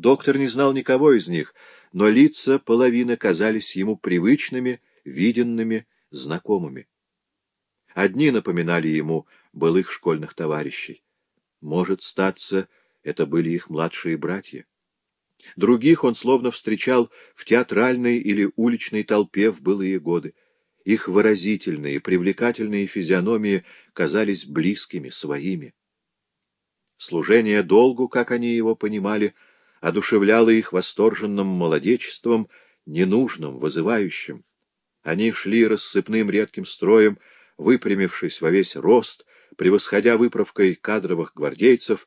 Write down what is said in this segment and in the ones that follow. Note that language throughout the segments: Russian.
Доктор не знал никого из них, но лица половины казались ему привычными, виденными, знакомыми. Одни напоминали ему былых школьных товарищей. Может, статься, это были их младшие братья. Других он словно встречал в театральной или уличной толпе в былые годы. Их выразительные, привлекательные физиономии казались близкими, своими. Служение долгу, как они его понимали, одушевляло их восторженным молодечеством, ненужным, вызывающим. Они шли рассыпным редким строем, выпрямившись во весь рост, превосходя выправкой кадровых гвардейцев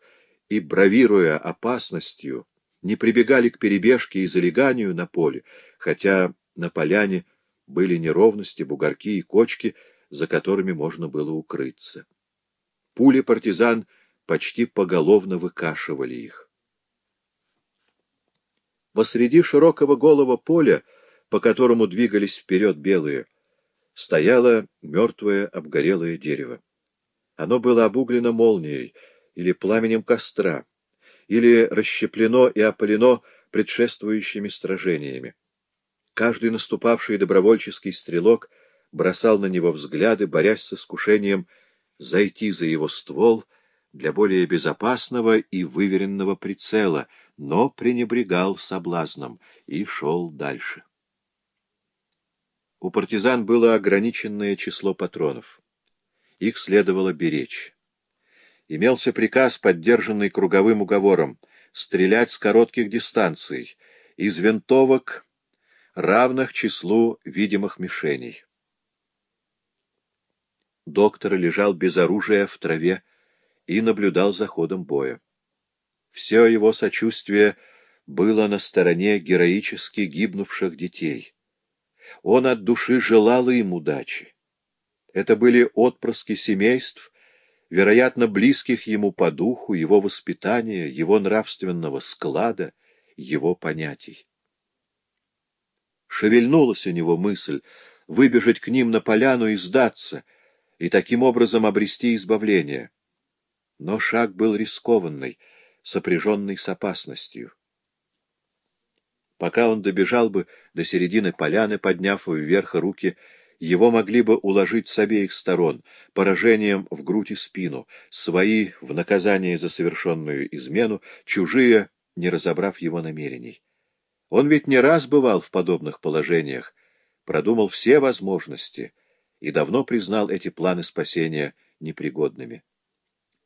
и бравируя опасностью, не прибегали к перебежке и залеганию на поле, хотя на поляне были неровности, бугорки и кочки, за которыми можно было укрыться. Пули партизан почти поголовно выкашивали их. Посреди широкого голого поля, по которому двигались вперед белые, стояло мертвое обгорелое дерево. Оно было обуглено молнией или пламенем костра, или расщеплено и опалено предшествующими сражениями. Каждый наступавший добровольческий стрелок бросал на него взгляды, борясь с искушением зайти за его ствол для более безопасного и выверенного прицела, но пренебрегал соблазном и шел дальше. У партизан было ограниченное число патронов. Их следовало беречь. Имелся приказ, поддержанный круговым уговором, стрелять с коротких дистанций, из винтовок, равных числу видимых мишеней. Доктор лежал без оружия в траве и наблюдал за ходом боя. Все его сочувствие было на стороне героически гибнувших детей. Он от души желал им удачи. Это были отпрыски семейств, вероятно, близких ему по духу, его воспитания, его нравственного склада, его понятий. Шевельнулась у него мысль выбежать к ним на поляну и сдаться, и таким образом обрести избавление. Но шаг был рискованный, сопряженный с опасностью. Пока он добежал бы до середины поляны, подняв вверх руки, его могли бы уложить с обеих сторон, поражением в грудь и спину, свои в наказание за совершенную измену, чужие, не разобрав его намерений. Он ведь не раз бывал в подобных положениях, продумал все возможности и давно признал эти планы спасения непригодными.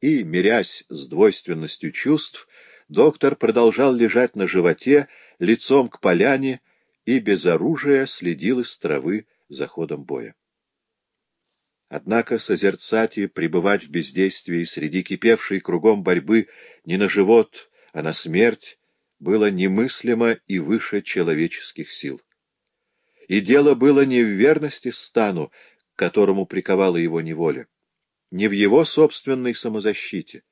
И, мирясь с двойственностью чувств, доктор продолжал лежать на животе, лицом к поляне, и без оружия следил из травы за ходом боя. Однако созерцать и пребывать в бездействии среди кипевшей кругом борьбы не на живот, а на смерть было немыслимо и выше человеческих сил. И дело было не в верности стану, к которому приковала его неволя, не в его собственной самозащите,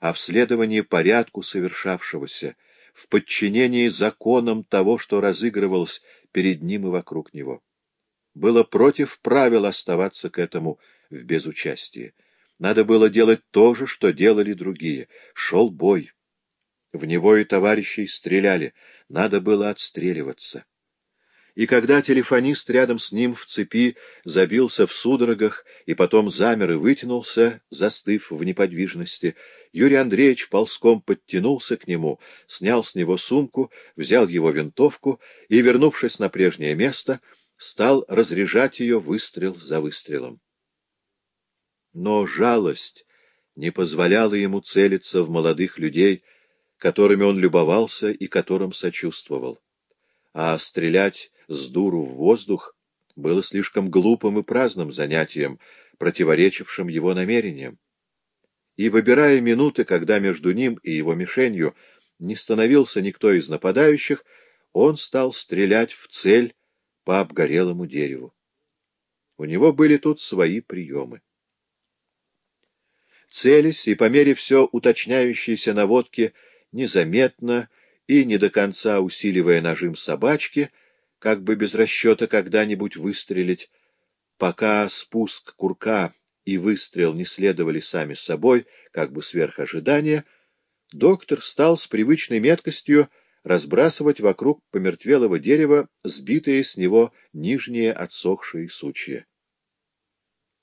а в следовании порядку совершавшегося, в подчинении законам того, что разыгрывалось перед ним и вокруг него. Было против правил оставаться к этому в безучастии. Надо было делать то же, что делали другие. Шел бой. В него и товарищей стреляли. Надо было отстреливаться и когда телефонист рядом с ним в цепи забился в судорогах и потом замер и вытянулся, застыв в неподвижности, Юрий Андреевич ползком подтянулся к нему, снял с него сумку, взял его винтовку и, вернувшись на прежнее место, стал разряжать ее выстрел за выстрелом. Но жалость не позволяла ему целиться в молодых людей, которыми он любовался и которым сочувствовал. А стрелять с дуру в воздух было слишком глупым и праздным занятием, противоречившим его намерениям. И, выбирая минуты, когда между ним и его мишенью не становился никто из нападающих, он стал стрелять в цель по обгорелому дереву. У него были тут свои приемы. Целясь и по мере все уточняющейся наводки, незаметно и не до конца усиливая нажим собачки, как бы без расчета когда-нибудь выстрелить, пока спуск курка и выстрел не следовали сами собой, как бы сверх ожидания, доктор стал с привычной меткостью разбрасывать вокруг помертвелого дерева сбитые с него нижние отсохшие сучья.